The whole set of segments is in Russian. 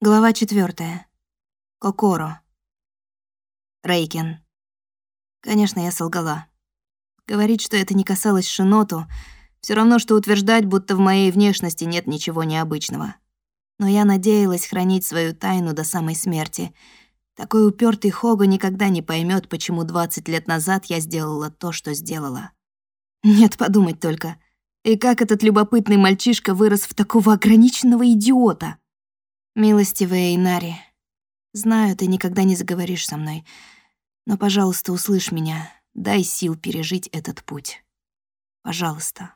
Глава четвертая. Кокоро. Рейкен. Конечно, я солгала. Говорить, что это не касалось Шиноту, все равно, что утверждать, будто в моей внешности нет ничего необычного. Но я надеялась хранить свою тайну до самой смерти. Такой упертый Хого никогда не поймет, почему 20 лет назад я сделала то, что сделала. Нет, подумать только. И как этот любопытный мальчишка вырос в такого ограниченного идиота? Милостивая Инари, знаю, ты никогда не заговоришь со мной, но, пожалуйста, услышь меня, дай сил пережить этот путь. Пожалуйста.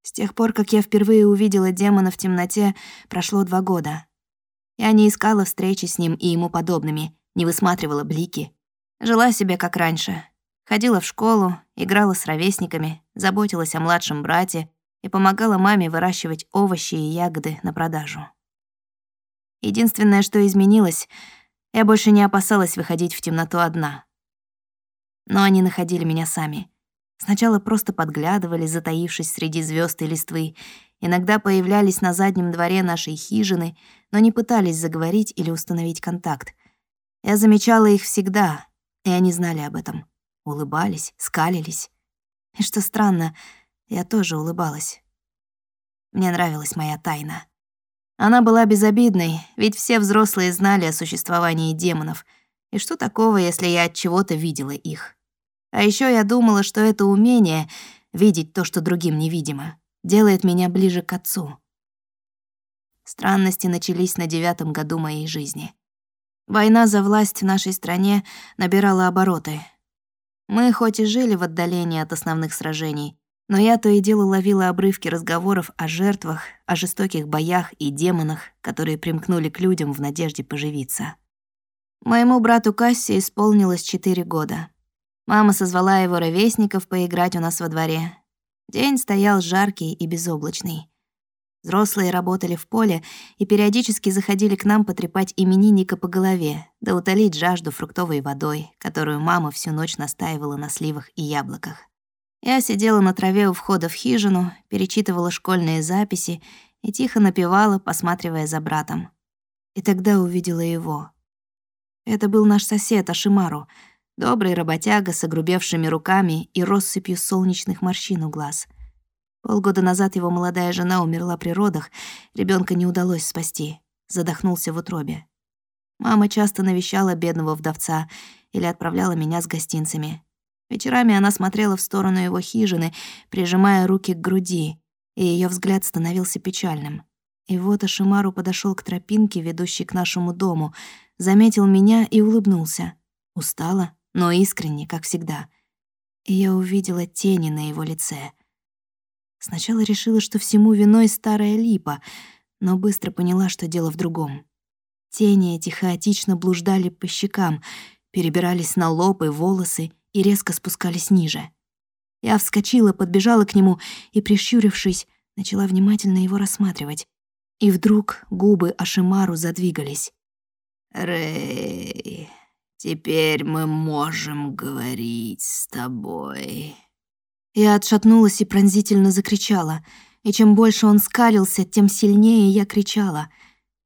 С тех пор, как я впервые увидела демона в темноте, прошло два года. Я не искала встречи с ним и ему подобными, не высматривала блики. Жила себе как раньше. Ходила в школу, играла с ровесниками, заботилась о младшем брате и помогала маме выращивать овощи и ягоды на продажу. Единственное, что изменилось, я больше не опасалась выходить в темноту одна. Но они находили меня сами. Сначала просто подглядывали, затаившись среди звезд и листвы, иногда появлялись на заднем дворе нашей хижины, но не пытались заговорить или установить контакт. Я замечала их всегда, и они знали об этом. Улыбались, скалились. И что странно, я тоже улыбалась. Мне нравилась моя тайна. Она была безобидной, ведь все взрослые знали о существовании демонов. И что такого, если я от чего-то видела их? А еще я думала, что это умение видеть то, что другим невидимо, делает меня ближе к отцу. Странности начались на девятом году моей жизни. Война за власть в нашей стране набирала обороты. Мы хоть и жили в отдалении от основных сражений, но я то и дело ловила обрывки разговоров о жертвах, о жестоких боях и демонах, которые примкнули к людям в надежде поживиться. Моему брату Кассе исполнилось четыре года. Мама созвала его ровесников поиграть у нас во дворе. День стоял жаркий и безоблачный. Взрослые работали в поле и периодически заходили к нам потрепать именинника по голове, да утолить жажду фруктовой водой, которую мама всю ночь настаивала на сливах и яблоках. Я сидела на траве у входа в хижину, перечитывала школьные записи и тихо напевала, посматривая за братом. И тогда увидела его. Это был наш сосед Ашимару, добрый работяга с огрубевшими руками и россыпью солнечных морщин у глаз. Полгода назад его молодая жена умерла при родах, ребенка не удалось спасти, задохнулся в утробе. Мама часто навещала бедного вдовца или отправляла меня с гостинцами. Вечерами она смотрела в сторону его хижины, прижимая руки к груди, и ее взгляд становился печальным. И вот Ашимару подошел к тропинке, ведущей к нашему дому, заметил меня и улыбнулся. Устала, но искренне, как всегда. И я увидела тени на его лице. Сначала решила, что всему виной старая липа, но быстро поняла, что дело в другом. Тени эти хаотично блуждали по щекам, перебирались на лоб и волосы, и резко спускались ниже. Я вскочила, подбежала к нему и, прищурившись, начала внимательно его рассматривать. И вдруг губы Ашимару задвигались. «Рэй, теперь мы можем говорить с тобой». Я отшатнулась и пронзительно закричала. И чем больше он скалился, тем сильнее я кричала.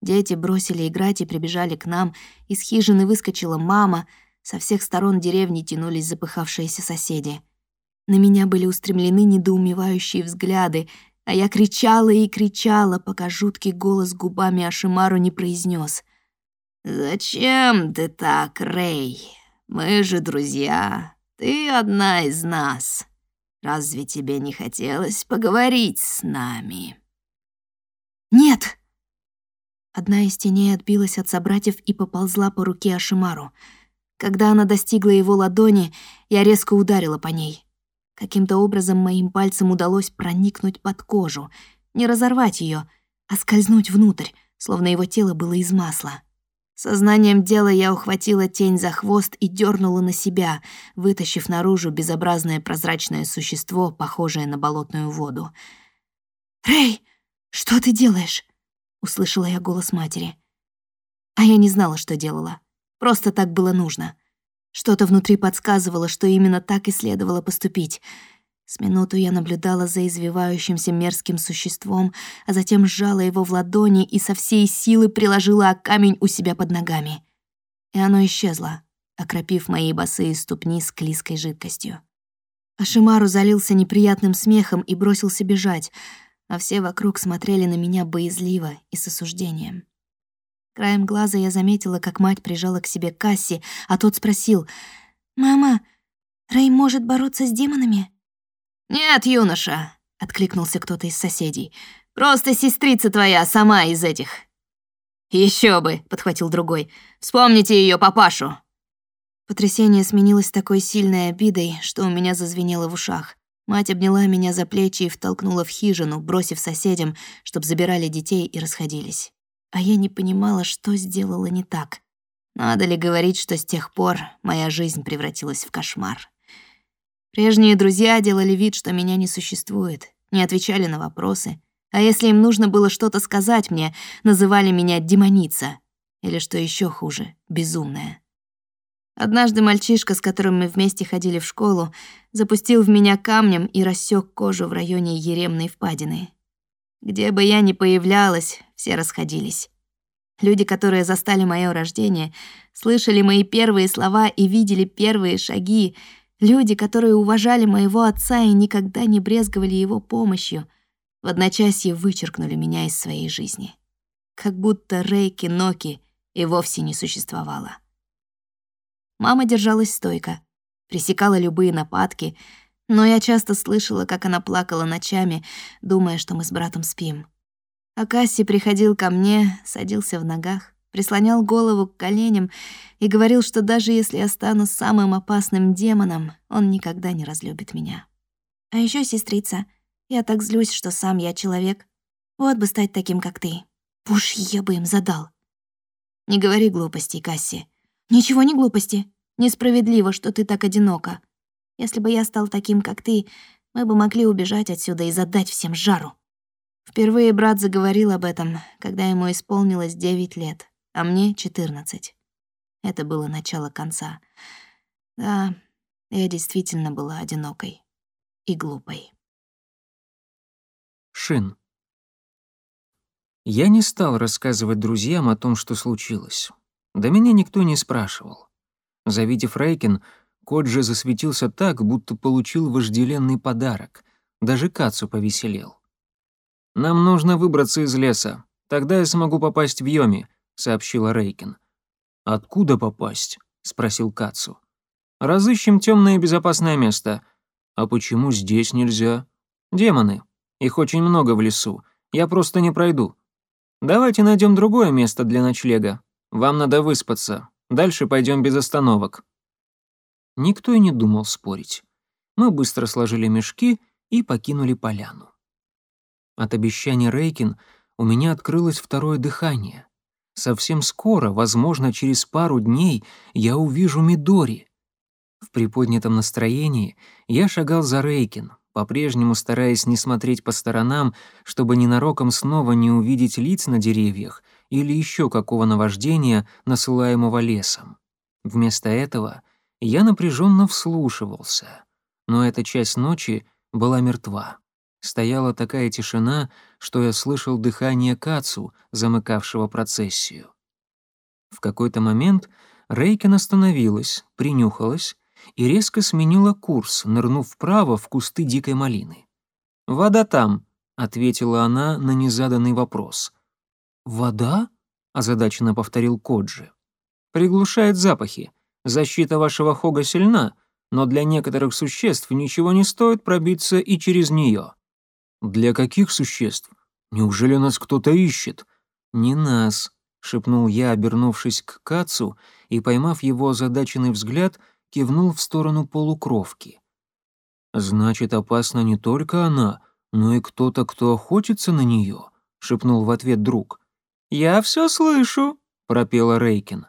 Дети бросили играть и прибежали к нам. Из хижины выскочила мама — со всех сторон деревни тянулись запыхавшиеся соседи. На меня были устремлены недоумевающие взгляды, а я кричала и кричала, пока жуткий голос губами Ашимару не произнес: «Зачем ты так, Рэй? Мы же друзья. Ты одна из нас. Разве тебе не хотелось поговорить с нами?» «Нет!» Одна из теней отбилась от собратьев и поползла по руке Ашимару — когда она достигла его ладони, я резко ударила по ней. Каким-то образом моим пальцем удалось проникнуть под кожу, не разорвать ее, а скользнуть внутрь, словно его тело было из масла. Сознанием дела я ухватила тень за хвост и дернула на себя, вытащив наружу безобразное прозрачное существо, похожее на болотную воду. «Рэй, что ты делаешь?» — услышала я голос матери. А я не знала, что делала. Просто так было нужно. Что-то внутри подсказывало, что именно так и следовало поступить. С минуту я наблюдала за извивающимся мерзким существом, а затем сжала его в ладони и со всей силы приложила о камень у себя под ногами. И оно исчезло, окропив мои босые ступни склизкой жидкостью. Ашимару залился неприятным смехом и бросился бежать, а все вокруг смотрели на меня боязливо и с осуждением. Краем глаза я заметила, как мать прижала к себе Касси, а тот спросил, «Мама, Рэй может бороться с демонами?» «Нет, юноша», — откликнулся кто-то из соседей. «Просто сестрица твоя сама из этих». Еще бы», — подхватил другой. «Вспомните ее папашу». Потрясение сменилось такой сильной обидой, что у меня зазвенело в ушах. Мать обняла меня за плечи и втолкнула в хижину, бросив соседям, чтобы забирали детей и расходились. А я не понимала, что сделала не так. Надо ли говорить, что с тех пор моя жизнь превратилась в кошмар. Прежние друзья делали вид, что меня не существует, не отвечали на вопросы, а если им нужно было что-то сказать мне, называли меня демоница или, что еще хуже, безумная. Однажды мальчишка, с которым мы вместе ходили в школу, запустил в меня камнем и рассек кожу в районе еремной впадины. Где бы я ни появлялась, все расходились. Люди, которые застали мое рождение, слышали мои первые слова и видели первые шаги, Люди, которые уважали моего отца и никогда не брезговали его помощью, в одночасье вычеркнули меня из своей жизни. Как будто Рейки Ноки и вовсе не существовало. Мама держалась стойко, пресекала любые нападки, но я часто слышала, как она плакала ночами, думая, что мы с братом спим. А Касси приходил ко мне, садился в ногах, прислонял голову к коленям и говорил, что даже если я стану самым опасным демоном, он никогда не разлюбит меня. А еще сестрица, я так злюсь, что сам я человек. Вот бы стать таким, как ты. Пуш я бы им задал. Не говори глупостей, Касси. Ничего не глупости. Несправедливо, что ты так одинока. Если бы я стал таким, как ты, мы бы могли убежать отсюда и задать всем жару. Впервые брат заговорил об этом, когда ему исполнилось девять лет а мне 14. Это было начало конца. Да, я действительно была одинокой и глупой. Шин. Я не стал рассказывать друзьям о том, что случилось. До меня никто не спрашивал. Завидев Рейкин, Коджи засветился так, будто получил вожделенный подарок. Даже Кацу повеселел. «Нам нужно выбраться из леса. Тогда я смогу попасть в Йоми. — сообщила Рейкин. «Откуда попасть?» — спросил Кацу. «Разыщем темное безопасное место. А почему здесь нельзя?» «Демоны. Их очень много в лесу. Я просто не пройду. Давайте найдем другое место для ночлега. Вам надо выспаться. Дальше пойдем без остановок». Никто и не думал спорить. Мы быстро сложили мешки и покинули поляну. От обещания Рейкин у меня открылось второе дыхание. Совсем скоро, возможно, через пару дней, я увижу Мидори. В приподнятом настроении я шагал за Рейкин, по-прежнему стараясь не смотреть по сторонам, чтобы ненароком снова не увидеть лиц на деревьях или еще какого наваждения, насылаемого лесом. Вместо этого я напряженно вслушивался, но эта часть ночи была мертва. Стояла такая тишина, что я слышал дыхание Кацу, замыкавшего процессию. В какой-то момент Рейкин остановилась, принюхалась и резко сменила курс, нырнув вправо в кусты дикой малины. «Вода там», — ответила она на незаданный вопрос. «Вода?» — озадаченно повторил Коджи. «Приглушает запахи. Защита вашего хога сильна, но для некоторых существ ничего не стоит пробиться и через нее. «Для каких существ? Неужели нас кто-то ищет?» «Не нас», — шепнул я, обернувшись к Кацу и, поймав его озадаченный взгляд, кивнул в сторону полукровки. «Значит, опасна не только она, но и кто-то, кто охотится на нее», — шепнул в ответ друг. «Я все слышу», — пропела Рейкин.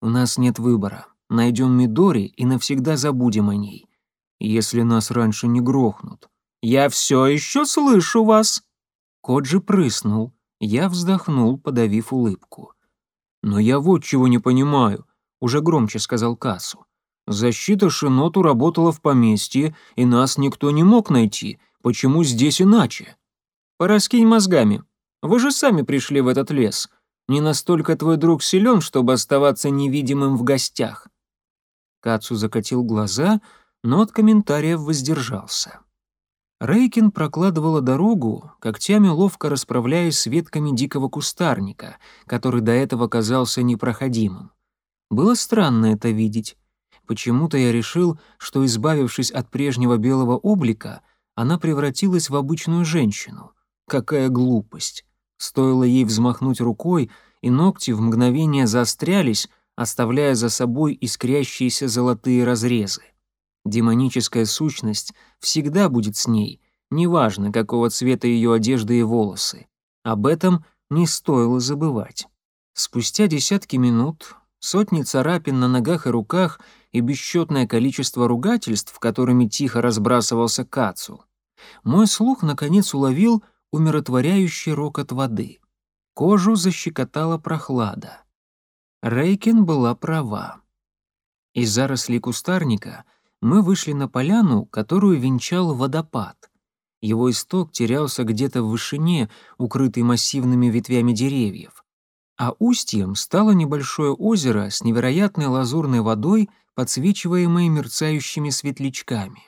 «У нас нет выбора. Найдем Мидори и навсегда забудем о ней. Если нас раньше не грохнут. «Я все еще слышу вас!» Коджи прыснул, я вздохнул, подавив улыбку. «Но я вот чего не понимаю», — уже громче сказал Кассу. Защита Шиноту работала в поместье, и нас никто не мог найти. Почему здесь иначе? Пораскинь мозгами. Вы же сами пришли в этот лес. Не настолько твой друг силен, чтобы оставаться невидимым в гостях. Кацу закатил глаза, но от комментариев воздержался. Рейкин прокладывала дорогу, когтями ловко расправляясь с ветками дикого кустарника, который до этого казался непроходимым. Было странно это видеть. Почему-то я решил, что, избавившись от прежнего белого облика, она превратилась в обычную женщину. Какая глупость! Стоило ей взмахнуть рукой, и ногти в мгновение заострялись, оставляя за собой искрящиеся золотые разрезы. Демоническая сущность всегда будет с ней, неважно, какого цвета ее одежда и волосы. Об этом не стоило забывать. Спустя десятки минут, сотни царапин на ногах и руках и бесчетное количество ругательств, которыми тихо разбрасывался Кацу, мой слух наконец уловил умиротворяющий рокот воды. Кожу защекотала прохлада. Рейкин была права. Из зарослей кустарника — мы вышли на поляну, которую венчал водопад. Его исток терялся где-то в вышине, укрытый массивными ветвями деревьев. А устьем стало небольшое озеро с невероятной лазурной водой, подсвечиваемой мерцающими светлячками.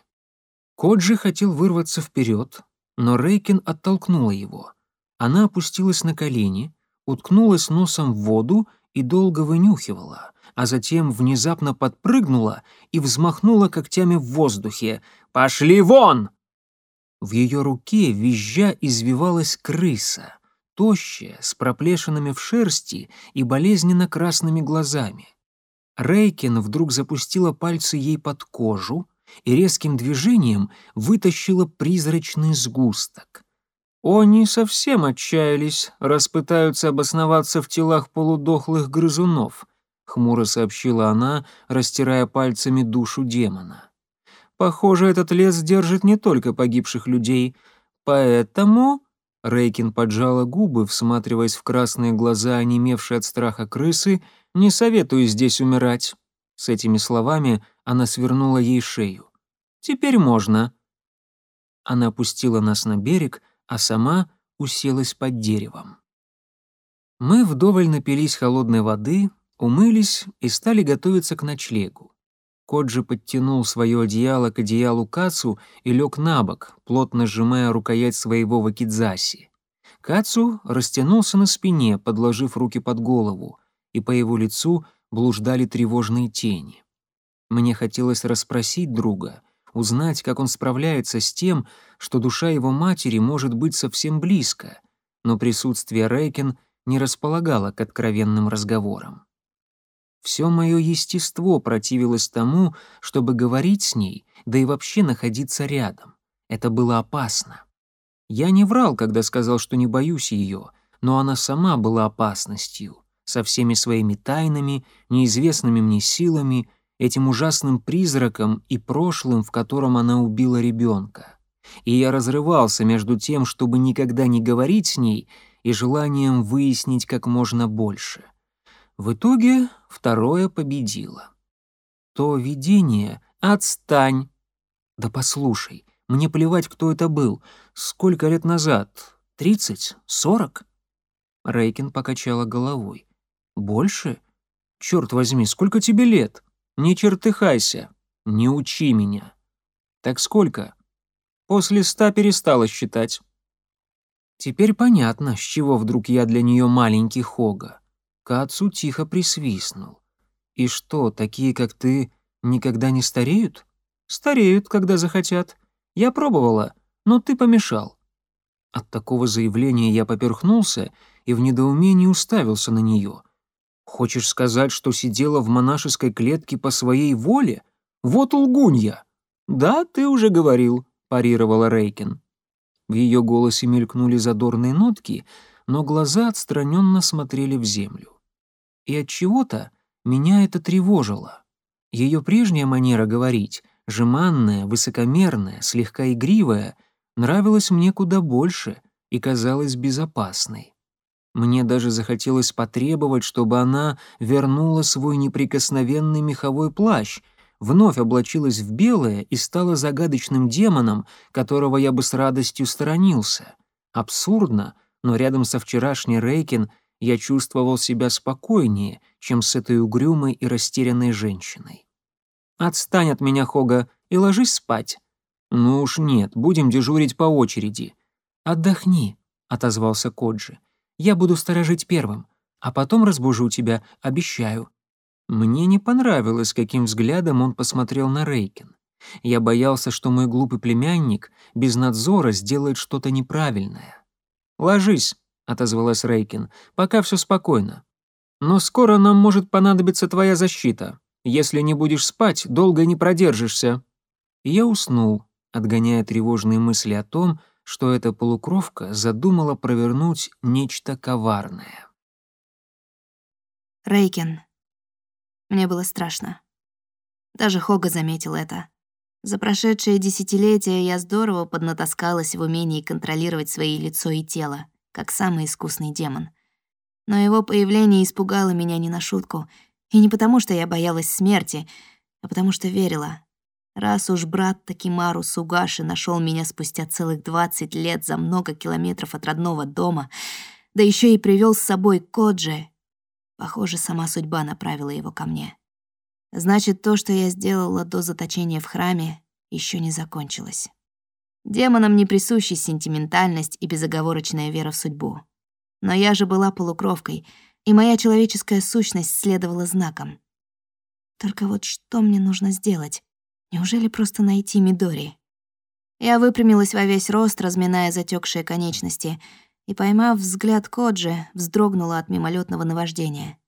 Коджи хотел вырваться вперед, но Рейкин оттолкнула его. Она опустилась на колени, уткнулась носом в воду и долго вынюхивала, а затем внезапно подпрыгнула и взмахнула когтями в воздухе. «Пошли вон!» В ее руке визжа извивалась крыса, тощая, с проплешинами в шерсти и болезненно красными глазами. Рейкин вдруг запустила пальцы ей под кожу и резким движением вытащила призрачный сгусток. Они совсем отчаялись, раз пытаются обосноваться в телах полудохлых грызунов, хмуро сообщила она, растирая пальцами душу демона. Похоже, этот лес держит не только погибших людей, поэтому Рейкин поджала губы, всматриваясь в красные глаза, онемевшие от страха крысы, не советую здесь умирать. С этими словами она свернула ей шею. Теперь можно. Она опустила нас на берег, а сама уселась под деревом. Мы вдоволь напились холодной воды, умылись и стали готовиться к ночлегу. Коджи подтянул свое одеяло к одеялу Кацу и лег на бок, плотно сжимая рукоять своего вакидзаси. Кацу растянулся на спине, подложив руки под голову, и по его лицу блуждали тревожные тени. Мне хотелось расспросить друга, узнать, как он справляется с тем, что душа его матери может быть совсем близко, но присутствие Рейкен не располагало к откровенным разговорам. Все мое естество противилось тому, чтобы говорить с ней, да и вообще находиться рядом. Это было опасно. Я не врал, когда сказал, что не боюсь ее, но она сама была опасностью, со всеми своими тайнами, неизвестными мне силами, этим ужасным призраком и прошлым, в котором она убила ребенка. И я разрывался между тем, чтобы никогда не говорить с ней, и желанием выяснить как можно больше. В итоге второе победило. То видение «Отстань!» «Да послушай, мне плевать, кто это был. Сколько лет назад? Тридцать? Сорок?» Рейкин покачала головой. «Больше? Черт возьми, сколько тебе лет? Не чертыхайся, не учи меня». «Так сколько?» «После ста перестала считать». Теперь понятно, с чего вдруг я для нее маленький Хога. Кацу тихо присвистнул. «И что, такие, как ты, никогда не стареют?» «Стареют, когда захотят. Я пробовала, но ты помешал». От такого заявления я поперхнулся и в недоумении уставился на нее. «Хочешь сказать, что сидела в монашеской клетке по своей воле? Вот лгунья!» «Да, ты уже говорил», — парировала Рейкин. В ее голосе мелькнули задорные нотки, но глаза отстраненно смотрели в землю. И от чего-то меня это тревожило. Ее прежняя манера говорить, жеманная, высокомерная, слегка игривая, нравилась мне куда больше и казалась безопасной. Мне даже захотелось потребовать, чтобы она вернула свой неприкосновенный меховой плащ. вновь облачилась в белое и стала загадочным демоном, которого я бы с радостью сторонился. Абсурдно, но рядом со вчерашней Рейкин я чувствовал себя спокойнее, чем с этой угрюмой и растерянной женщиной. «Отстань от меня, Хога, и ложись спать». «Ну уж нет, будем дежурить по очереди». «Отдохни», — отозвался Коджи. «Я буду сторожить первым, а потом разбужу тебя, обещаю». Мне не понравилось, каким взглядом он посмотрел на Рейкин. Я боялся, что мой глупый племянник без надзора сделает что-то неправильное. «Ложись», — отозвалась Рейкин, — «пока все спокойно. Но скоро нам может понадобиться твоя защита. Если не будешь спать, долго не продержишься». я уснул, отгоняя тревожные мысли о том, что эта полукровка задумала провернуть нечто коварное. Рейкин. Мне было страшно. Даже Хога заметил это. За прошедшие десятилетия я здорово поднатаскалась в умении контролировать свои лицо и тело как самый искусный демон. Но его появление испугало меня не на шутку, и не потому, что я боялась смерти, а потому что верила. Раз уж брат Такимару Сугаши нашел меня спустя целых 20 лет за много километров от родного дома, да еще и привел с собой Коджи, похоже, сама судьба направила его ко мне. Значит, то, что я сделала до заточения в храме, еще не закончилось. Демонам не присущи сентиментальность и безоговорочная вера в судьбу. Но я же была полукровкой, и моя человеческая сущность следовала знакам. Только вот что мне нужно сделать? Неужели просто найти Мидори? Я выпрямилась во весь рост, разминая затекшие конечности, и, поймав взгляд Коджи, вздрогнула от мимолетного наваждения.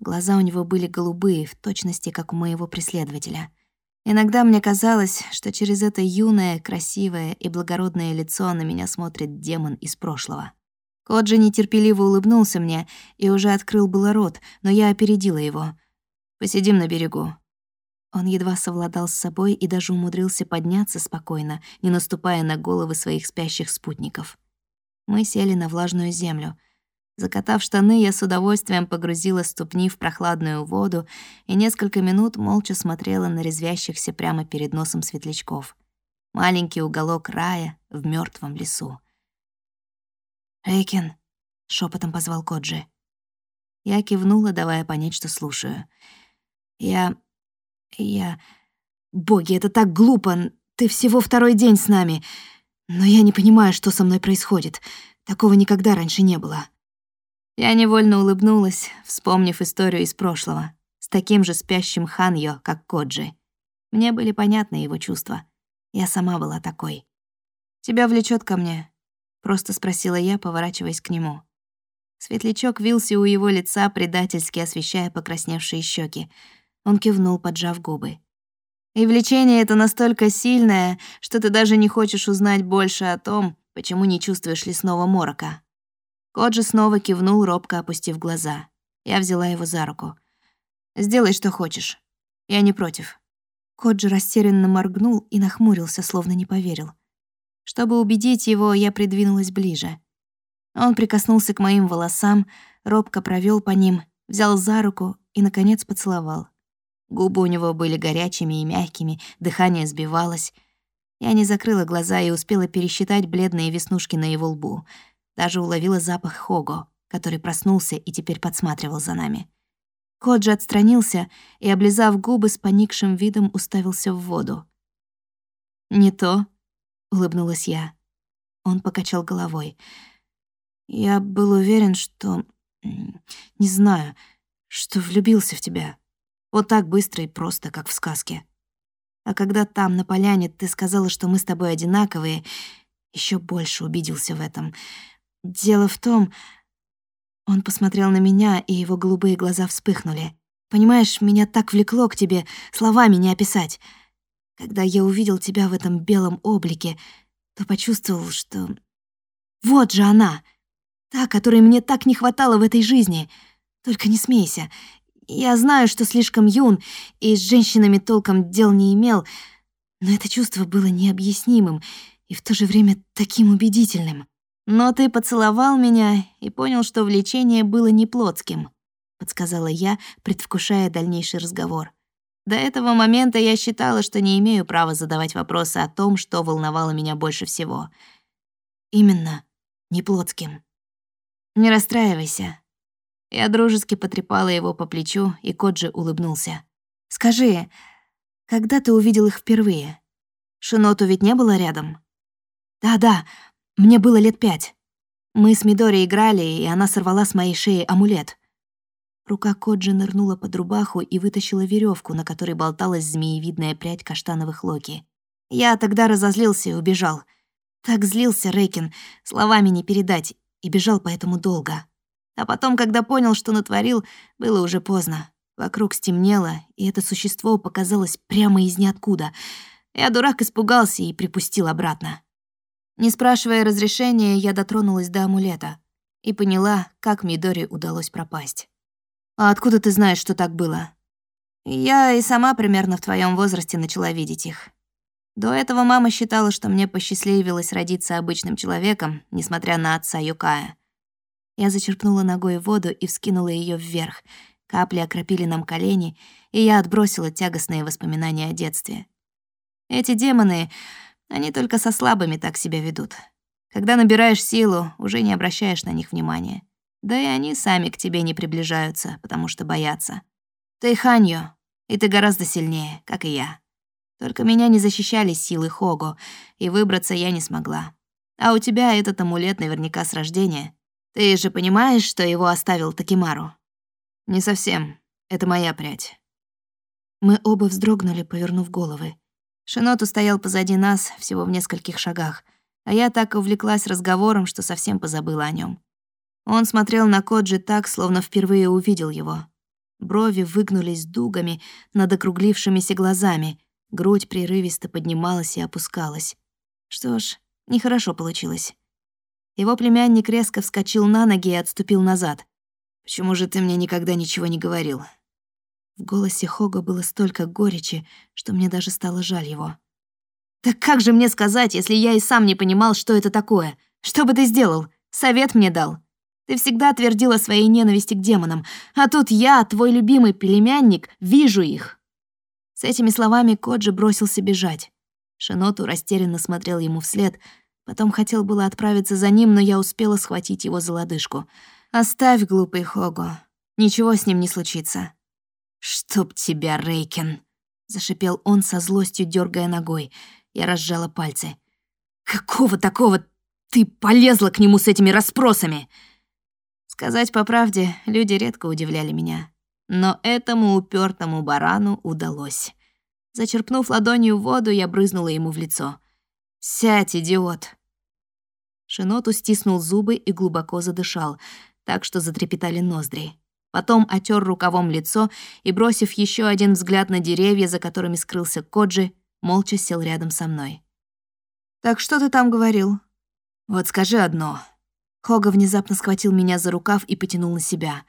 Глаза у него были голубые, в точности, как у моего преследователя — Иногда мне казалось, что через это юное, красивое и благородное лицо на меня смотрит демон из прошлого. Коджи нетерпеливо улыбнулся мне и уже открыл было рот, но я опередила его. «Посидим на берегу». Он едва совладал с собой и даже умудрился подняться спокойно, не наступая на головы своих спящих спутников. Мы сели на влажную землю — Закатав штаны, я с удовольствием погрузила ступни в прохладную воду и несколько минут молча смотрела на резвящихся прямо перед носом светлячков. Маленький уголок рая в мертвом лесу. «Эйкин», — шепотом позвал Коджи. Я кивнула, давая понять, что слушаю. «Я... я... Боги, это так глупо! Ты всего второй день с нами! Но я не понимаю, что со мной происходит. Такого никогда раньше не было». Я невольно улыбнулась, вспомнив историю из прошлого, с таким же спящим Ханьо, как Коджи. Мне были понятны его чувства. Я сама была такой. «Тебя влечет ко мне?» — просто спросила я, поворачиваясь к нему. Светлячок вился у его лица, предательски освещая покрасневшие щеки. Он кивнул, поджав губы. «И влечение это настолько сильное, что ты даже не хочешь узнать больше о том, почему не чувствуешь лесного морока, Коджи снова кивнул, робко опустив глаза. Я взяла его за руку. «Сделай, что хочешь. Я не против». Коджи растерянно моргнул и нахмурился, словно не поверил. Чтобы убедить его, я придвинулась ближе. Он прикоснулся к моим волосам, робко провел по ним, взял за руку и, наконец, поцеловал. Губы у него были горячими и мягкими, дыхание сбивалось. Я не закрыла глаза и успела пересчитать бледные веснушки на его лбу — даже уловила запах Хого, который проснулся и теперь подсматривал за нами. Коджи отстранился и, облизав губы, с поникшим видом уставился в воду. «Не то», — улыбнулась я. Он покачал головой. «Я был уверен, что... Не знаю, что влюбился в тебя. Вот так быстро и просто, как в сказке. А когда там, на поляне, ты сказала, что мы с тобой одинаковые, еще больше убедился в этом. Дело в том... Он посмотрел на меня, и его голубые глаза вспыхнули. Понимаешь, меня так влекло к тебе, словами не описать. Когда я увидел тебя в этом белом облике, то почувствовал, что... Вот же она! Та, которой мне так не хватало в этой жизни. Только не смейся. Я знаю, что слишком юн, и с женщинами толком дел не имел, но это чувство было необъяснимым и в то же время таким убедительным. «Но ты поцеловал меня и понял, что влечение было не плотским», — подсказала я, предвкушая дальнейший разговор. До этого момента я считала, что не имею права задавать вопросы о том, что волновало меня больше всего. Именно, не Плотским. Не расстраивайся. Я дружески потрепала его по плечу, и Коджи улыбнулся. «Скажи, когда ты увидел их впервые? Шиноту ведь не было рядом?» «Да-да, мне было лет пять. Мы с Мидори играли, и она сорвала с моей шеи амулет. Рука Коджи нырнула под рубаху и вытащила веревку, на которой болталась змеевидная прядь каштановых локи. Я тогда разозлился и убежал. Так злился Рейкин, словами не передать, и бежал поэтому долго. А потом, когда понял, что натворил, было уже поздно. Вокруг стемнело, и это существо показалось прямо из ниоткуда. Я, дурак, испугался и припустил обратно. Не спрашивая разрешения, я дотронулась до амулета и поняла, как Мидори удалось пропасть. А откуда ты знаешь, что так было? Я и сама примерно в твоем возрасте начала видеть их. До этого мама считала, что мне посчастливилось родиться обычным человеком, несмотря на отца Юкая. Я зачерпнула ногой воду и вскинула ее вверх. Капли окропили нам колени, и я отбросила тягостные воспоминания о детстве. Эти демоны, они только со слабыми так себя ведут. Когда набираешь силу, уже не обращаешь на них внимания. Да и они сами к тебе не приближаются, потому что боятся. Ты Ханьо, и ты гораздо сильнее, как и я. Только меня не защищали силы Хого, и выбраться я не смогла. А у тебя этот амулет наверняка с рождения. Ты же понимаешь, что его оставил Такимару? Не совсем. Это моя прядь. Мы оба вздрогнули, повернув головы. Шиноту стоял позади нас, всего в нескольких шагах, а я так увлеклась разговором, что совсем позабыла о нем. Он смотрел на Коджи так, словно впервые увидел его. Брови выгнулись дугами над округлившимися глазами, грудь прерывисто поднималась и опускалась. Что ж, нехорошо получилось. Его племянник резко вскочил на ноги и отступил назад. «Почему же ты мне никогда ничего не говорил?» В голосе Хога было столько горечи, что мне даже стало жаль его. «Так как же мне сказать, если я и сам не понимал, что это такое? Что бы ты сделал? Совет мне дал?» Ты всегда твердила своей ненависти к демонам, а тут я, твой любимый племянник, вижу их». С этими словами Коджи бросился бежать. Шиноту растерянно смотрел ему вслед, потом хотел было отправиться за ним, но я успела схватить его за лодыжку. «Оставь, глупый Хого, ничего с ним не случится». «Чтоб тебя, Рейкен!» — зашипел он со злостью, дергая ногой. Я разжала пальцы. «Какого такого ты полезла к нему с этими расспросами?» Сказать по правде, люди редко удивляли меня. Но этому упертому барану удалось. Зачерпнув ладонью воду, я брызнула ему в лицо. «Сядь, идиот!» Шиноту стиснул зубы и глубоко задышал, так что затрепетали ноздри. Потом отер рукавом лицо и, бросив еще один взгляд на деревья, за которыми скрылся Коджи, молча сел рядом со мной. «Так что ты там говорил?» «Вот скажи одно. Хога внезапно схватил меня за рукав и потянул на себя.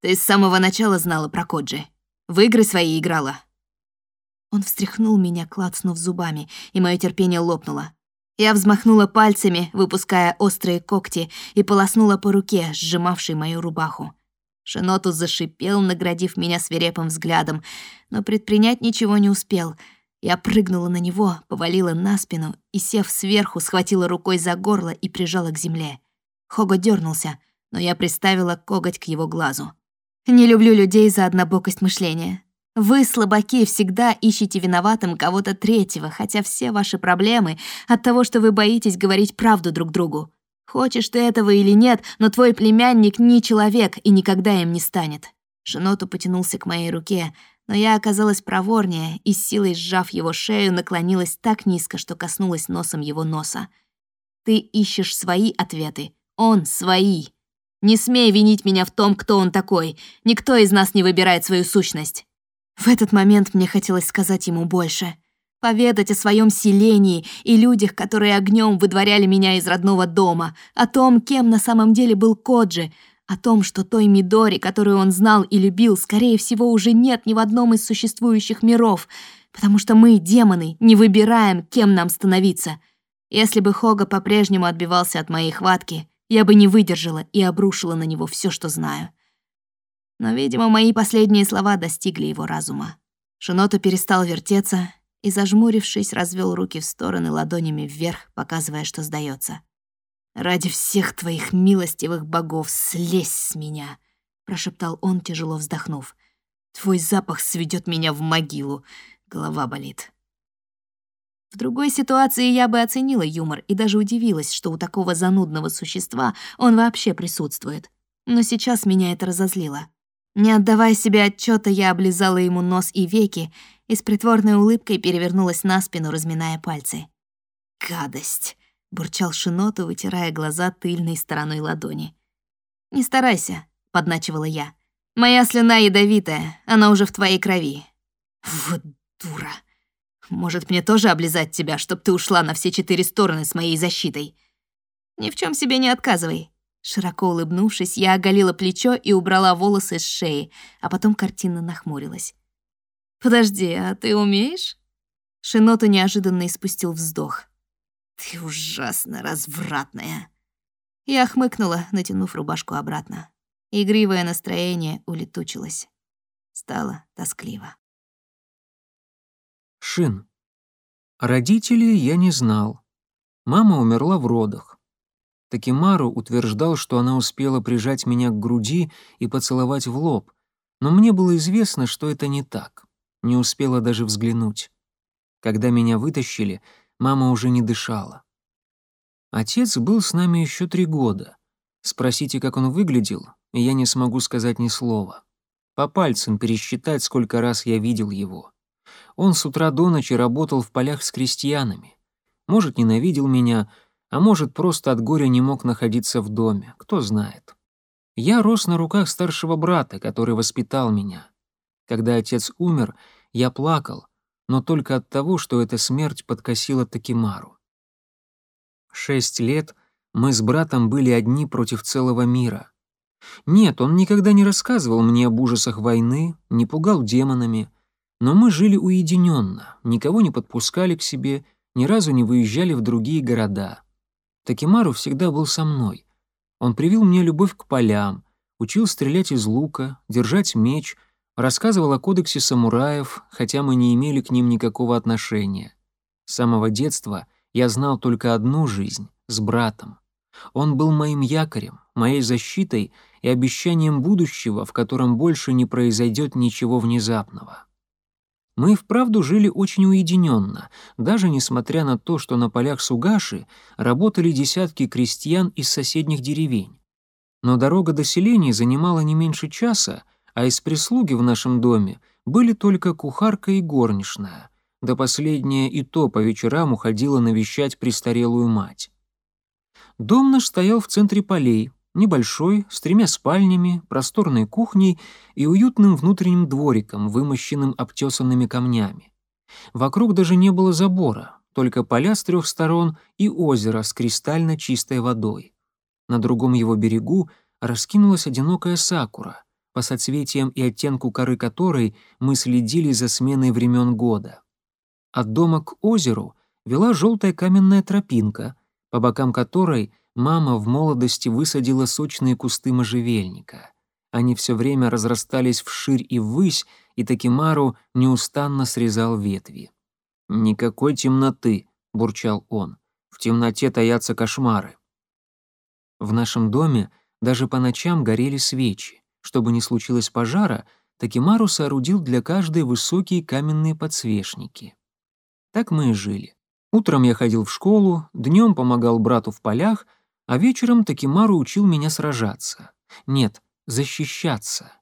«Ты с самого начала знала про Коджи. В игры свои играла». Он встряхнул меня, клацнув зубами, и мое терпение лопнуло. Я взмахнула пальцами, выпуская острые когти, и полоснула по руке, сжимавшей мою рубаху. Шиноту зашипел, наградив меня свирепым взглядом, но предпринять ничего не успел. Я прыгнула на него, повалила на спину и, сев сверху, схватила рукой за горло и прижала к земле. Хого дернулся, но я приставила коготь к его глазу. «Не люблю людей за однобокость мышления. Вы, слабаки, всегда ищете виноватым кого-то третьего, хотя все ваши проблемы от того, что вы боитесь говорить правду друг другу. Хочешь ты этого или нет, но твой племянник не человек и никогда им не станет». Шиноту потянулся к моей руке, но я оказалась проворнее и, силой сжав его шею, наклонилась так низко, что коснулась носом его носа. «Ты ищешь свои ответы, он свои. Не смей винить меня в том, кто он такой. Никто из нас не выбирает свою сущность. В этот момент мне хотелось сказать ему больше. Поведать о своем селении и людях, которые огнем выдворяли меня из родного дома, о том, кем на самом деле был Коджи, о том, что той Мидори, которую он знал и любил, скорее всего, уже нет ни в одном из существующих миров, потому что мы, демоны, не выбираем, кем нам становиться. Если бы Хога по-прежнему отбивался от моей хватки, я бы не выдержала и обрушила на него все, что знаю. Но, видимо, мои последние слова достигли его разума. Шиното перестал вертеться и, зажмурившись, развел руки в стороны ладонями вверх, показывая, что сдается. «Ради всех твоих милостивых богов слезь с меня!» — прошептал он, тяжело вздохнув. «Твой запах сведет меня в могилу. Голова болит». В другой ситуации я бы оценила юмор и даже удивилась, что у такого занудного существа он вообще присутствует. Но сейчас меня это разозлило. Не отдавая себе отчета, я облизала ему нос и веки и с притворной улыбкой перевернулась на спину, разминая пальцы. «Гадость!» — бурчал Шиноту, вытирая глаза тыльной стороной ладони. «Не старайся», — подначивала я. «Моя слюна ядовитая, она уже в твоей крови». «Вот дура!» Может, мне тоже облизать тебя, чтоб ты ушла на все четыре стороны с моей защитой? Ни в чем себе не отказывай. Широко улыбнувшись, я оголила плечо и убрала волосы с шеи, а потом картинно нахмурилась. «Подожди, а ты умеешь?» Шиноту неожиданно испустил вздох. «Ты ужасно развратная!» Я хмыкнула, натянув рубашку обратно. Игривое настроение улетучилось. Стало тоскливо. Шин. Родителей я не знал. Мама умерла в родах. Такимару утверждал, что она успела прижать меня к груди и поцеловать в лоб, но мне было известно, что это не так. Не успела даже взглянуть. Когда меня вытащили, мама уже не дышала. Отец был с нами еще три года. Спросите, как он выглядел, и я не смогу сказать ни слова. По пальцам пересчитать, сколько раз я видел его. Он с утра до ночи работал в полях с крестьянами. Может, ненавидел меня, а может, просто от горя не мог находиться в доме, кто знает. Я рос на руках старшего брата, который воспитал меня. Когда отец умер, я плакал, но только от того, что эта смерть подкосила Такимару. Шесть лет мы с братом были одни против целого мира. Нет, он никогда не рассказывал мне об ужасах войны, не пугал демонами, но мы жили уединенно, никого не подпускали к себе, ни разу не выезжали в другие города. Такимару всегда был со мной. Он привил мне любовь к полям, учил стрелять из лука, держать меч, рассказывал о кодексе самураев, хотя мы не имели к ним никакого отношения. С самого детства я знал только одну жизнь — с братом. Он был моим якорем, моей защитой и обещанием будущего, в котором больше не произойдет ничего внезапного. Мы вправду жили очень уединенно, даже несмотря на то, что на полях Сугаши работали десятки крестьян из соседних деревень. Но дорога до селений занимала не меньше часа, а из прислуги в нашем доме были только кухарка и горничная, да последняя и то по вечерам уходила навещать престарелую мать. Дом наш стоял в центре полей, Небольшой, с тремя спальнями, просторной кухней и уютным внутренним двориком, вымощенным обтесанными камнями. Вокруг даже не было забора, только поля с трех сторон и озеро с кристально чистой водой. На другом его берегу раскинулась одинокая сакура, по соцветиям и оттенку коры которой мы следили за сменой времен года. От дома к озеру вела желтая каменная тропинка, по бокам которой — мама в молодости высадила сочные кусты можжевельника. Они все время разрастались вширь и ввысь, и Такимару неустанно срезал ветви. «Никакой темноты», — бурчал он. «В темноте таятся кошмары». В нашем доме даже по ночам горели свечи. Чтобы не случилось пожара, Такимару соорудил для каждой высокие каменные подсвечники. Так мы и жили. Утром я ходил в школу, днем помогал брату в полях, а вечером Такимару учил меня сражаться. Нет, защищаться.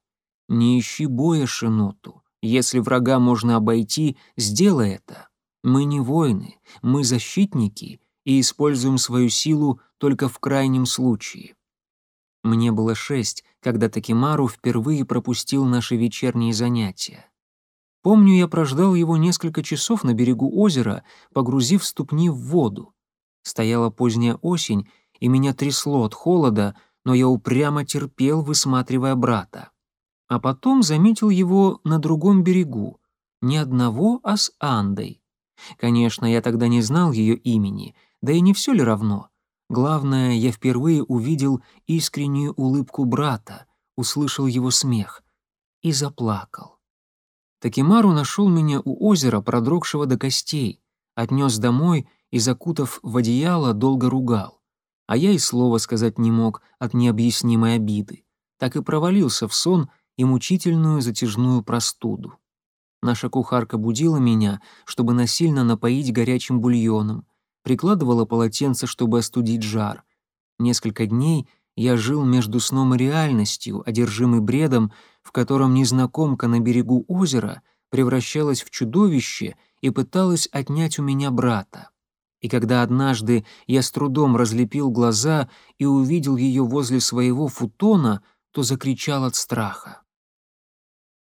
Не ищи боя, Шиноту. Если врага можно обойти, сделай это. Мы не воины, мы защитники и используем свою силу только в крайнем случае. Мне было шесть, когда Такимару впервые пропустил наши вечерние занятия. Помню, я прождал его несколько часов на берегу озера, погрузив ступни в воду. Стояла поздняя осень, и меня трясло от холода, но я упрямо терпел, высматривая брата. А потом заметил его на другом берегу, не одного, а с Андой. Конечно, я тогда не знал ее имени, да и не все ли равно. Главное, я впервые увидел искреннюю улыбку брата, услышал его смех и заплакал. Такимару нашел меня у озера, продрогшего до костей, отнес домой и, закутав в одеяло, долго ругал. А я и слова сказать не мог от необъяснимой обиды. Так и провалился в сон и мучительную затяжную простуду. Наша кухарка будила меня, чтобы насильно напоить горячим бульоном, прикладывала полотенце, чтобы остудить жар. Несколько дней я жил между сном и реальностью, одержимый бредом, в котором незнакомка на берегу озера превращалась в чудовище и пыталась отнять у меня брата. И когда однажды я с трудом разлепил глаза и увидел ее возле своего футона, то закричал от страха.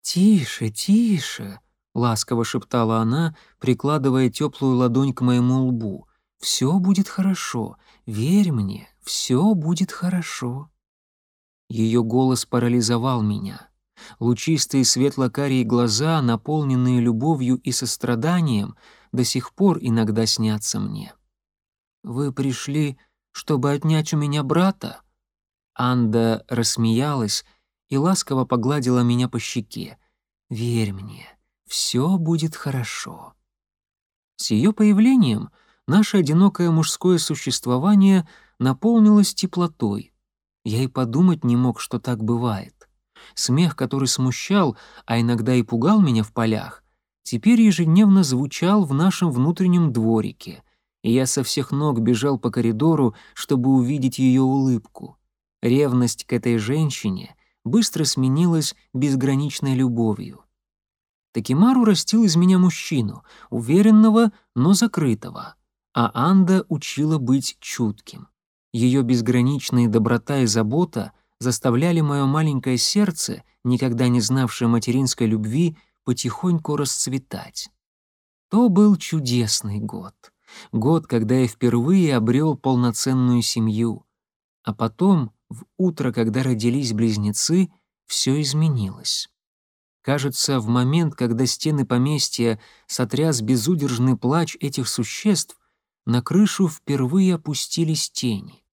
«Тише, тише!» — ласково шептала она, прикладывая теплую ладонь к моему лбу. «Все будет хорошо. Верь мне, все будет хорошо». Ее голос парализовал меня. Лучистые светло-карие глаза, наполненные любовью и состраданием, до сих пор иногда снятся мне. «Вы пришли, чтобы отнять у меня брата?» Анда рассмеялась и ласково погладила меня по щеке. «Верь мне, все будет хорошо». С ее появлением наше одинокое мужское существование наполнилось теплотой. Я и подумать не мог, что так бывает. Смех, который смущал, а иногда и пугал меня в полях, теперь ежедневно звучал в нашем внутреннем дворике, и я со всех ног бежал по коридору, чтобы увидеть ее улыбку. Ревность к этой женщине быстро сменилась безграничной любовью. Такимару растил из меня мужчину, уверенного, но закрытого, а Анда учила быть чутким. Ее безграничная доброта и забота заставляли мое маленькое сердце, никогда не знавшее материнской любви, потихоньку расцветать. То был чудесный год. Год, когда я впервые обрел полноценную семью. А потом, в утро, когда родились близнецы, все изменилось. Кажется, в момент, когда стены поместья сотряс безудержный плач этих существ, на крышу впервые опустились тени.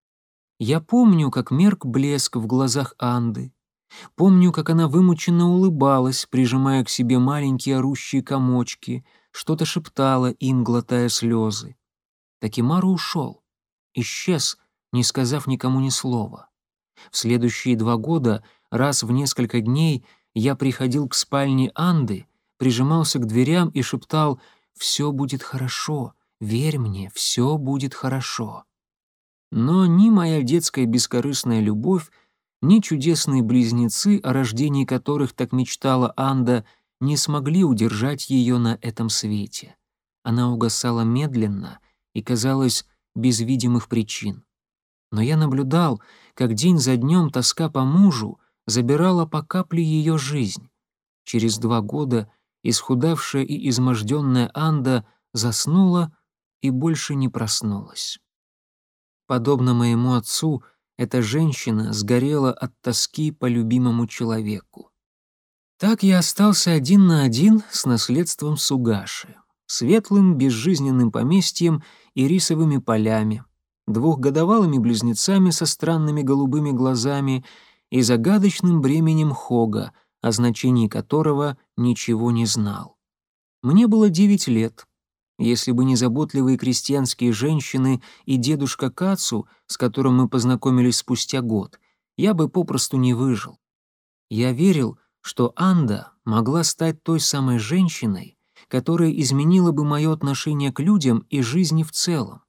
Я помню, как мерк блеск в глазах Анды. Помню, как она вымученно улыбалась, прижимая к себе маленькие орущие комочки, что-то шептала им, глотая слезы. Такимару ушел, исчез, не сказав никому ни слова. В следующие два года раз в несколько дней я приходил к спальне Анды, прижимался к дверям и шептал «Все будет хорошо, верь мне, все будет хорошо». Но ни моя детская бескорыстная любовь, ни чудесные близнецы, о рождении которых так мечтала Анда, не смогли удержать ее на этом свете. Она угасала медленно и, казалось, без видимых причин. Но я наблюдал, как день за днем тоска по мужу забирала по капле ее жизнь. Через два года исхудавшая и изможденная Анда заснула и больше не проснулась. Подобно моему отцу, эта женщина сгорела от тоски по любимому человеку. Так я остался один на один с наследством Сугаши, светлым безжизненным поместьем и рисовыми полями, двухгодовалыми близнецами со странными голубыми глазами и загадочным бременем Хога, о значении которого ничего не знал. Мне было девять лет. Если бы не заботливые крестьянские женщины и дедушка Кацу, с которым мы познакомились спустя год, я бы попросту не выжил. Я верил, что Анда могла стать той самой женщиной, которая изменила бы мое отношение к людям и жизни в целом.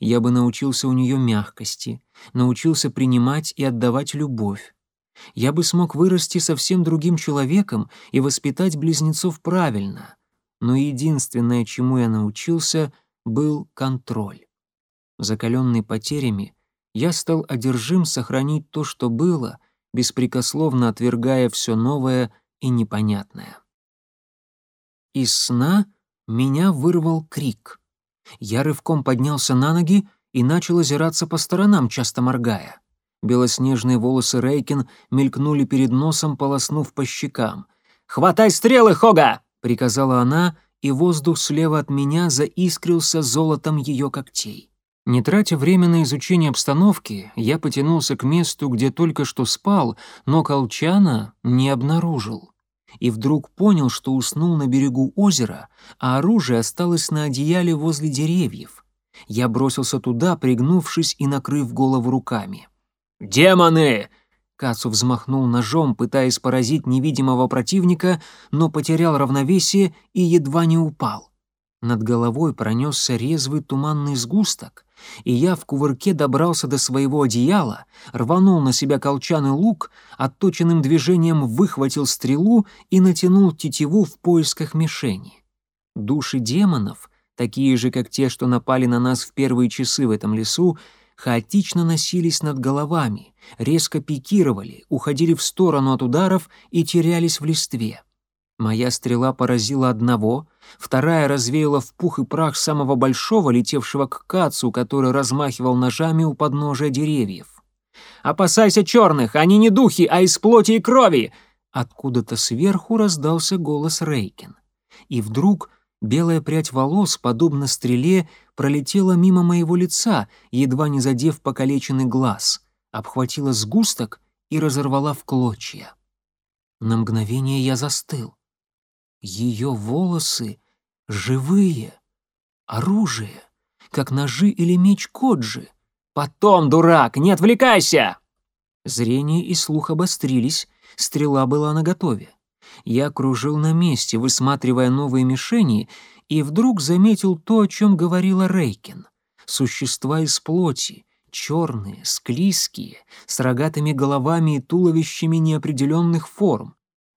Я бы научился у нее мягкости, научился принимать и отдавать любовь. Я бы смог вырасти совсем другим человеком и воспитать близнецов правильно. Но единственное, чему я научился, был контроль. Закаленный потерями, я стал одержим сохранить то, что было, беспрекословно отвергая все новое и непонятное. Из сна меня вырвал крик — я рывком поднялся на ноги и начал озираться по сторонам, часто моргая. Белоснежные волосы Рейкин мелькнули перед носом, полоснув по щекам. «Хватай стрелы, Хога!» — приказала она, и воздух слева от меня заискрился золотом ее когтей. Не тратя время на изучение обстановки, я потянулся к месту, где только что спал, но колчана не обнаружил. и вдруг понял, что уснул на берегу озера, а оружие осталось на одеяле возле деревьев. Я бросился туда, пригнувшись и накрыв голову руками. «Демоны!» Кацу взмахнул ножом, пытаясь поразить невидимого противника, но потерял равновесие и едва не упал. Над головой пронесся резвый туманный сгусток, и я в кувырке добрался до своего одеяла, рванул на себя колчан и лук, отточенным движением выхватил стрелу и натянул тетиву в поисках мишени. Души демонов, такие же, как те, что напали на нас в первые часы в этом лесу, хаотично носились над головами, резко пикировали, уходили в сторону от ударов и терялись в листве. Моя стрела поразила одного, вторая развеяла в пух и прах самого большого, летевшего к Кацу, который размахивал ножами у подножия деревьев. «Опасайся черных, они не духи, а из плоти и крови!» Откуда-то сверху раздался голос Рейкин. И вдруг белая прядь волос, подобно стреле, пролетела мимо моего лица, едва не задев покалеченный глаз, обхватила сгусток и разорвала в клочья. На мгновение я застыл. Ее волосы живые, оружие, как ножи или меч Коджи. «Потом, дурак, не отвлекайся!» Зрение и слух обострились, стрела была наготове. Я кружил на месте, высматривая новые мишени, и вдруг заметил то, о чем говорила Рейкин. Существа из плоти, черные, склизкие, с рогатыми головами и туловищами неопределенных форм.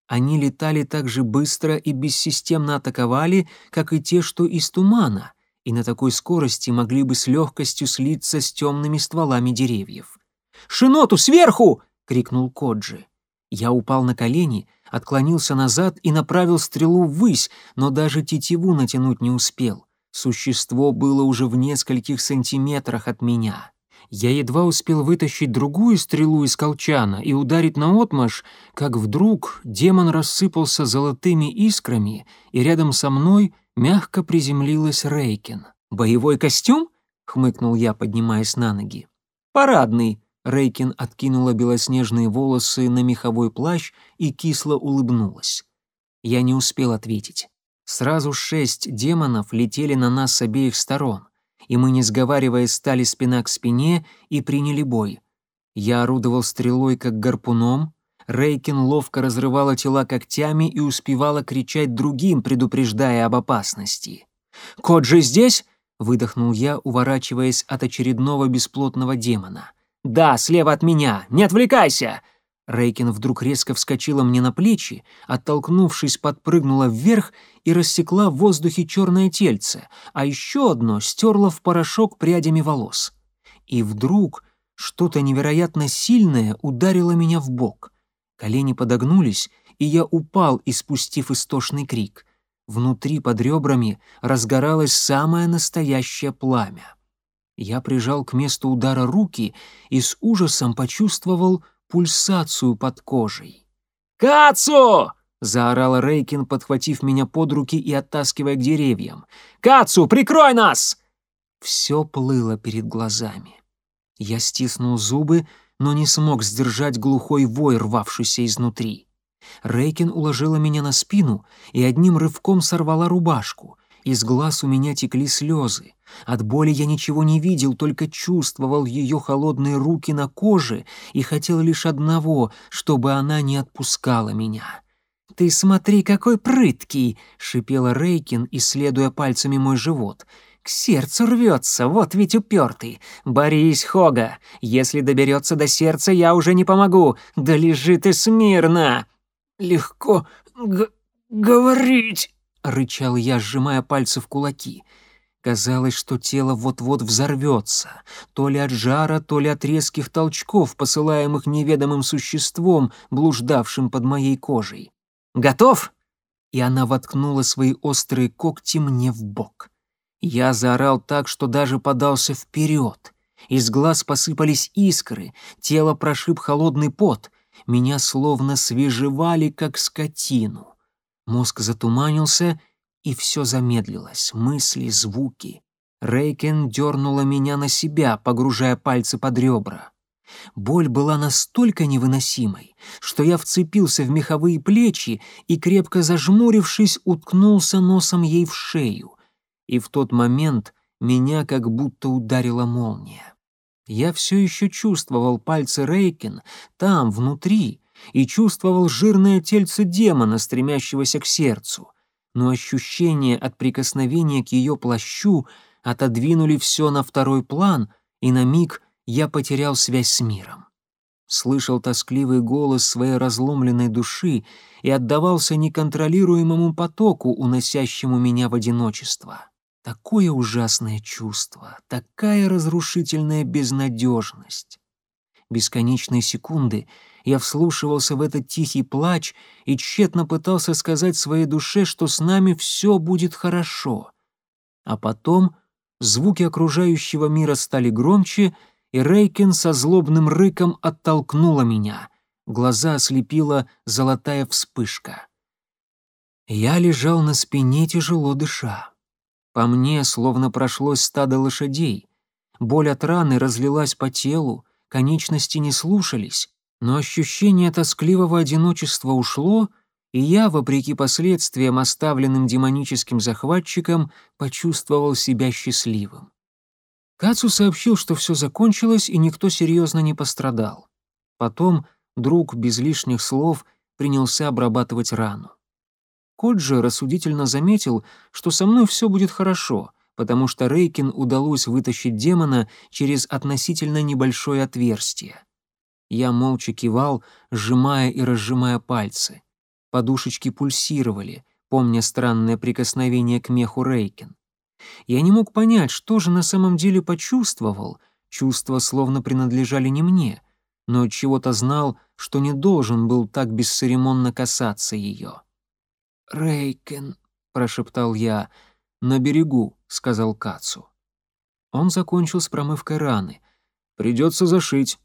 Они летали так же быстро и бессистемно атаковали, как и те, что из тумана, и на такой скорости могли бы с легкостью слиться с темными стволами деревьев. «Шиноту, сверху!» — крикнул Коджи. Я упал на колени, отклонился назад и направил стрелу ввысь, но даже тетиву натянуть не успел. Существо было уже в нескольких сантиметрах от меня. Я едва успел вытащить другую стрелу из колчана и ударить наотмашь, как вдруг демон рассыпался золотыми искрами, и рядом со мной мягко приземлилась Рейкин. «Боевой костюм?» — хмыкнул я, поднимаясь на ноги. «Парадный», — Рейкин откинула белоснежные волосы на меховой плащ и кисло улыбнулась. Я не успел ответить. Сразу шесть демонов летели на нас с обеих сторон и мы, не сговариваясь, стали спина к спине и приняли бой. Я орудовал стрелой, как гарпуном, Рейкин ловко разрывала тела когтями и успевала кричать другим, предупреждая об опасности. «Кот же здесь?» — выдохнул я, уворачиваясь от очередного бесплотного демона. «Да, слева от меня! Не отвлекайся!» Рейкин вдруг резко вскочила мне на плечи, оттолкнувшись, подпрыгнула вверх и рассекла в воздухе черное тельце, а еще одно стерла в порошок прядями волос. И вдруг что-то невероятно сильное ударило меня в бок. Колени подогнулись, и я упал, испустив истошный крик. Внутри под ребрами разгоралось самое настоящее пламя. Я прижал к месту удара руки и с ужасом почувствовал — пульсацию под кожей. «Кацу!» — заорала Рейкин, подхватив меня под руки и оттаскивая к деревьям. «Кацу, прикрой нас!» Все плыло перед глазами. Я стиснул зубы, но не смог сдержать глухой вой, рвавшийся изнутри. Рейкин уложила меня на спину и одним рывком сорвала рубашку. Из глаз у меня текли слезы. От боли я ничего не видел, только чувствовал ее холодные руки на коже и хотел лишь одного, чтобы она не отпускала меня. «Ты смотри, какой прыткий!» — шипела Рейкин, исследуя пальцами мой живот. «К сердцу рвется, вот ведь упертый! Борись, Хога! Если доберется до сердца, я уже не помогу! Да лежи ты смирно!» «Легко говорить!» Рычал я, сжимая пальцы в кулаки. Казалось, что тело вот-вот взорвется, то ли от жара, то ли от резких толчков, посылаемых неведомым существом, блуждавшим под моей кожей. «Готов?» И она воткнула свои острые когти мне в бок. Я заорал так, что даже подался вперед. Из глаз посыпались искры, тело прошиб холодный пот, меня словно свежевали, как скотину. Мозг затуманился, и все замедлилось. Мысли, звуки. Рейкен дернула меня на себя, погружая пальцы под ребра. Боль была настолько невыносимой, что я вцепился в меховые плечи и, крепко зажмурившись, уткнулся носом ей в шею. И в тот момент меня как будто ударила молния. Я все еще чувствовал пальцы Рейкин там, внутри, и чувствовал жирное тельце демона, стремящегося к сердцу. Но ощущения от прикосновения к ее плащу отодвинули все на второй план, и на миг я потерял связь с миром. Слышал тоскливый голос своей разломленной души и отдавался неконтролируемому потоку, уносящему меня в одиночество. Такое ужасное чувство, такая разрушительная безнадежность. Бесконечные секунды я вслушивался в этот тихий плач и тщетно пытался сказать своей душе, что с нами все будет хорошо. А потом звуки окружающего мира стали громче, и Рейкин со злобным рыком оттолкнула меня. Глаза ослепила золотая вспышка. Я лежал на спине, тяжело дыша. По мне словно прошлось стадо лошадей. Боль от раны разлилась по телу, конечности не слушались, но ощущение тоскливого одиночества ушло, и я, вопреки последствиям, оставленным демоническим захватчиком, почувствовал себя счастливым. Кацу сообщил, что все закончилось, и никто серьезно не пострадал. Потом друг без лишних слов принялся обрабатывать рану. Коджи рассудительно заметил, что со мной все будет хорошо, потому что Рейкин удалось вытащить демона через относительно небольшое отверстие. Я молча кивал, сжимая и разжимая пальцы. Подушечки пульсировали, помня странное прикосновение к меху Рейкин. Я не мог понять, что же на самом деле почувствовал. Чувства словно принадлежали не мне, но чего-то знал, что не должен был так бесцеремонно касаться ее. «Рейкен», — прошептал я. «На берегу», — сказал Кацу. Он закончил с промывкой раны. «Придется зашить».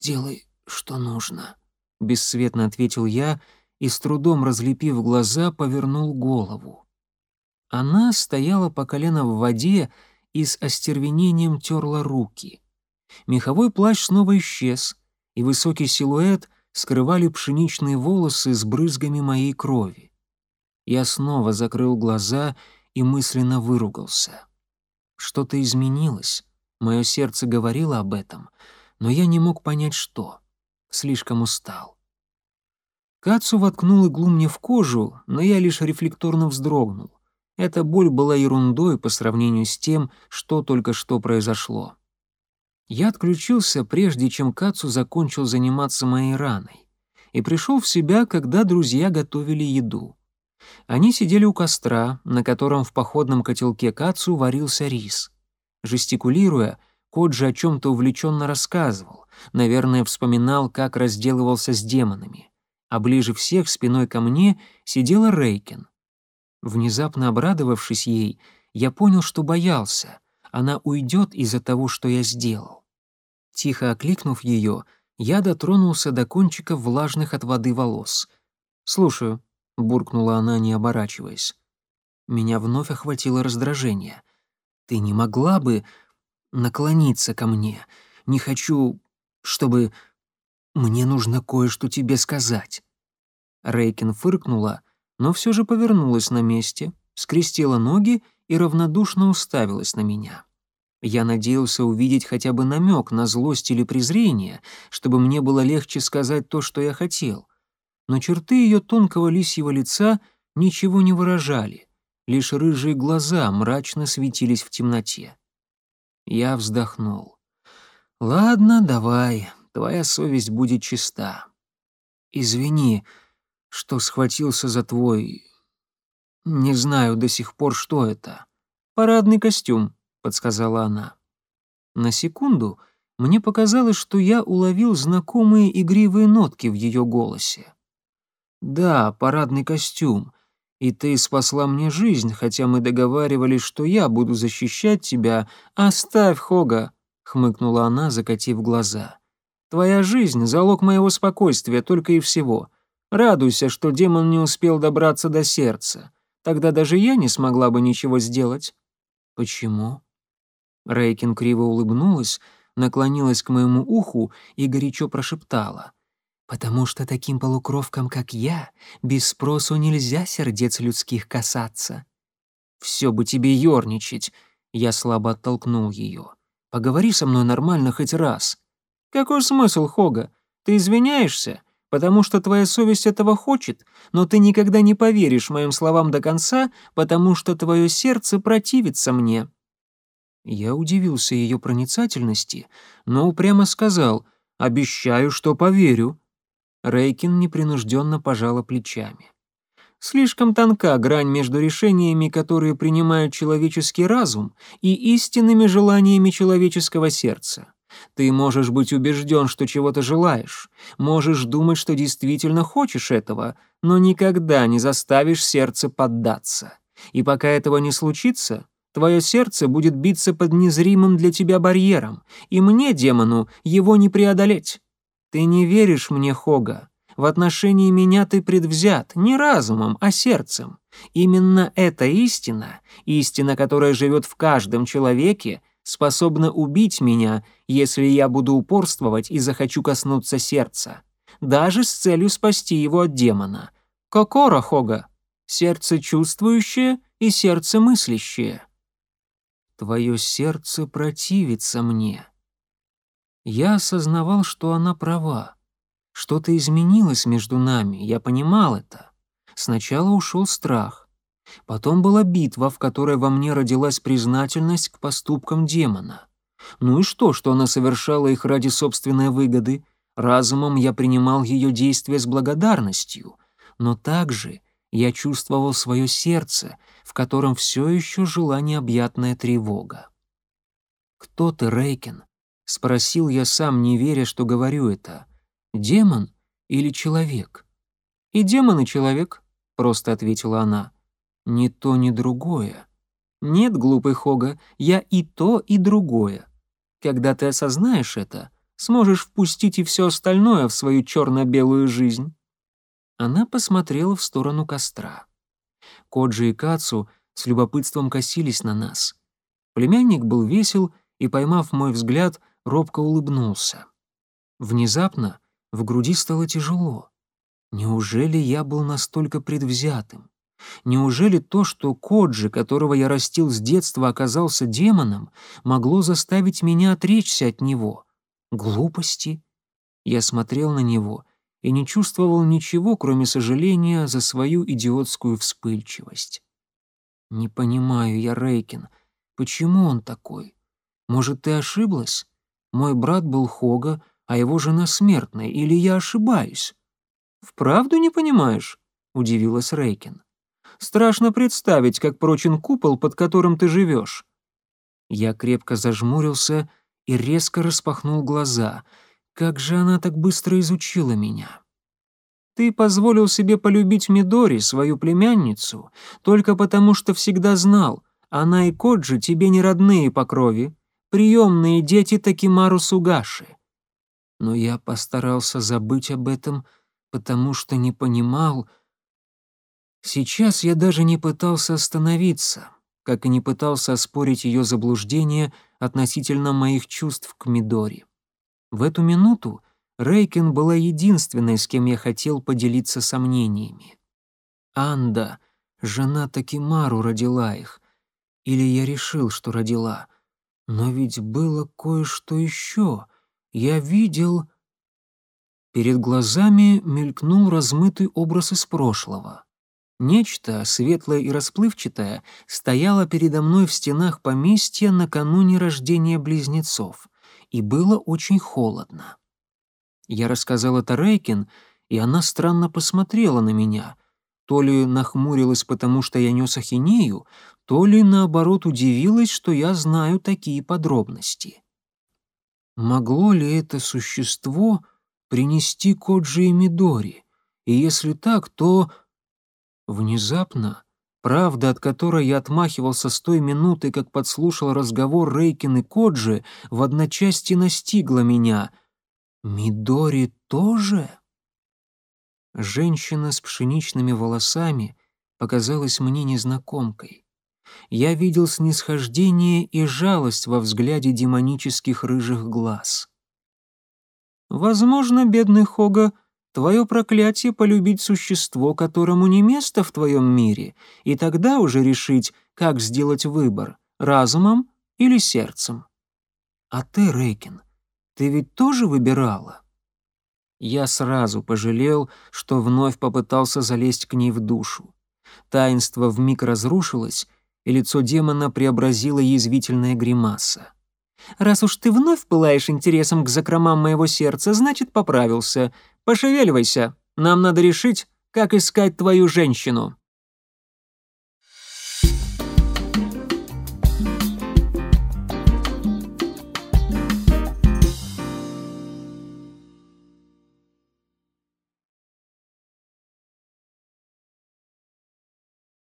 «Делай, что нужно», — бесцветно ответил я и, с трудом разлепив глаза, повернул голову. Она стояла по колено в воде и с остервенением терла руки. Меховой плащ снова исчез, и высокий силуэт скрывали пшеничные волосы с брызгами моей крови. Я снова закрыл глаза и мысленно выругался. Что-то изменилось, мое сердце говорило об этом, но я не мог понять, что. Слишком устал. Кацу воткнул иглу мне в кожу, но я лишь рефлекторно вздрогнул. Эта боль была ерундой по сравнению с тем, что только что произошло. Я отключился, прежде чем Кацу закончил заниматься моей раной, и пришел в себя, когда друзья готовили еду. Они сидели у костра, на котором в походном котелке Кацу варился рис. Жестикулируя, Коджи о чем-то увлеченно рассказывал, наверное, вспоминал, как разделывался с демонами. А ближе всех, спиной ко мне, сидела Рейкин. Внезапно обрадовавшись ей, я понял, что боялся. Она уйдет из-за того, что я сделал. Тихо окликнув ее, я дотронулся до кончиков влажных от воды волос. «Слушаю», — буркнула она, не оборачиваясь. Меня вновь охватило раздражение. «Ты не могла бы наклониться ко мне? Не хочу, чтобы... Мне нужно кое-что тебе сказать». Рейкин фыркнула, но все же повернулась на месте, скрестила ноги и равнодушно уставилась на меня. Я надеялся увидеть хотя бы намек на злость или презрение, чтобы мне было легче сказать то, что я хотел но черты ее тонкого лисьего лица ничего не выражали, лишь рыжие глаза мрачно светились в темноте. Я вздохнул. «Ладно, давай, твоя совесть будет чиста. Извини, что схватился за твой... Не знаю до сих пор, что это. Парадный костюм», — подсказала она. На секунду мне показалось, что я уловил знакомые игривые нотки в ее голосе. «Да, парадный костюм. И ты спасла мне жизнь, хотя мы договаривались, что я буду защищать тебя. Оставь, Хога!» — хмыкнула она, закатив глаза. «Твоя жизнь — залог моего спокойствия, только и всего. Радуйся, что демон не успел добраться до сердца. Тогда даже я не смогла бы ничего сделать». «Почему?» Рейкин криво улыбнулась, наклонилась к моему уху и горячо прошептала. «Потому что таким полукровкам, как я, без спросу нельзя сердец людских касаться». «Все бы тебе ерничать», — я слабо оттолкнул ее. «Поговори со мной нормально хоть раз». «Какой смысл, Хога? Ты извиняешься? Потому что твоя совесть этого хочет, но ты никогда не поверишь моим словам до конца, потому что твое сердце противится мне». Я удивился ее проницательности, но упрямо сказал «Обещаю, что поверю». Рейкин непринужденно пожала плечами. Слишком тонка грань между решениями, которые принимает человеческий разум, и истинными желаниями человеческого сердца. Ты можешь быть убежден, что чего-то желаешь, можешь думать, что действительно хочешь этого, но никогда не заставишь сердце поддаться. И пока этого не случится, твое сердце будет биться под незримым для тебя барьером, и мне, демону, его не преодолеть. Ты не веришь мне, Хога. В отношении меня ты предвзят не разумом, а сердцем. Именно эта истина, истина, которая живет в каждом человеке, способна убить меня, если я буду упорствовать и захочу коснуться сердца, даже с целью спасти его от демона. Кокора Хога, сердце чувствующее и сердце мыслящее. Твое сердце противится мне. Я осознавал, что она права. Что-то изменилось между нами, я понимал это. Сначала ушел страх. Потом была битва, в которой во мне родилась признательность к поступкам демона. Ну и что, что она совершала их ради собственной выгоды? Разумом я принимал ее действия с благодарностью, но также я чувствовал свое сердце, в котором все еще жила необъятная тревога. «Кто ты, Рейкин?» — спросил я сам, не веря, что говорю это. «Демон или человек?» «И демон, и человек», — просто ответила она. «Ни то, ни другое». «Нет, глупый Хога, я и то, и другое. Когда ты осознаешь это, сможешь впустить и все остальное в свою черно-белую жизнь». Она посмотрела в сторону костра. Коджи и Кацу с любопытством косились на нас. Племянник был весел и, поймав мой взгляд, робко улыбнулся. Внезапно в груди стало тяжело. Неужели я был настолько предвзятым? Неужели то, что Коджи, которого я растил с детства, оказался демоном, могло заставить меня отречься от него? Глупости? Я смотрел на него и не чувствовал ничего, кроме сожаления за свою идиотскую вспыльчивость. «Не понимаю я, Рейкин, почему он такой? Может, ты ошиблась? Мой брат был Хога, а его жена смертная, или я ошибаюсь?» «Вправду не понимаешь?» — удивилась Рейкин. «Страшно представить, как прочен купол, под которым ты живешь». Я крепко зажмурился и резко распахнул глаза — как же она так быстро изучила меня? Ты позволил себе полюбить Мидори, свою племянницу, только потому, что всегда знал, она и Коджи тебе не родные по крови, приемные дети Такимару Сугаши. Но я постарался забыть об этом, потому что не понимал... Сейчас я даже не пытался остановиться, как и не пытался оспорить ее заблуждение относительно моих чувств к Мидори. В эту минуту Рейкен была единственной, с кем я хотел поделиться сомнениями. Анда, жена Такимару, родила их. Или я решил, что родила. Но ведь было кое-что еще. Я видел... Перед глазами мелькнул размытый образ из прошлого. Нечто, светлое и расплывчатое, стояло передо мной в стенах поместья накануне рождения близнецов и было очень холодно. Я рассказал это Рейкин, и она странно посмотрела на меня. То ли нахмурилась, потому что я нес ахинею, то ли, наоборот, удивилась, что я знаю такие подробности. Могло ли это существо принести Коджи и Мидори? И если так, то... Внезапно Правда, от которой я отмахивался с той минуты, как подслушал разговор Рейкин и Коджи, в одночасье настигла меня. «Мидори тоже?» Женщина с пшеничными волосами показалась мне незнакомкой. Я видел снисхождение и жалость во взгляде демонических рыжих глаз. Возможно, бедный Хога, твое проклятие полюбить существо, которому не место в твоем мире, и тогда уже решить, как сделать выбор — разумом или сердцем. А ты, Рейкин, ты ведь тоже выбирала? Я сразу пожалел, что вновь попытался залезть к ней в душу. Таинство вмиг разрушилось, и лицо демона преобразило язвительная гримаса. «Раз уж ты вновь пылаешь интересом к закромам моего сердца, значит, поправился. Пошевеливайся, нам надо решить, как искать твою женщину».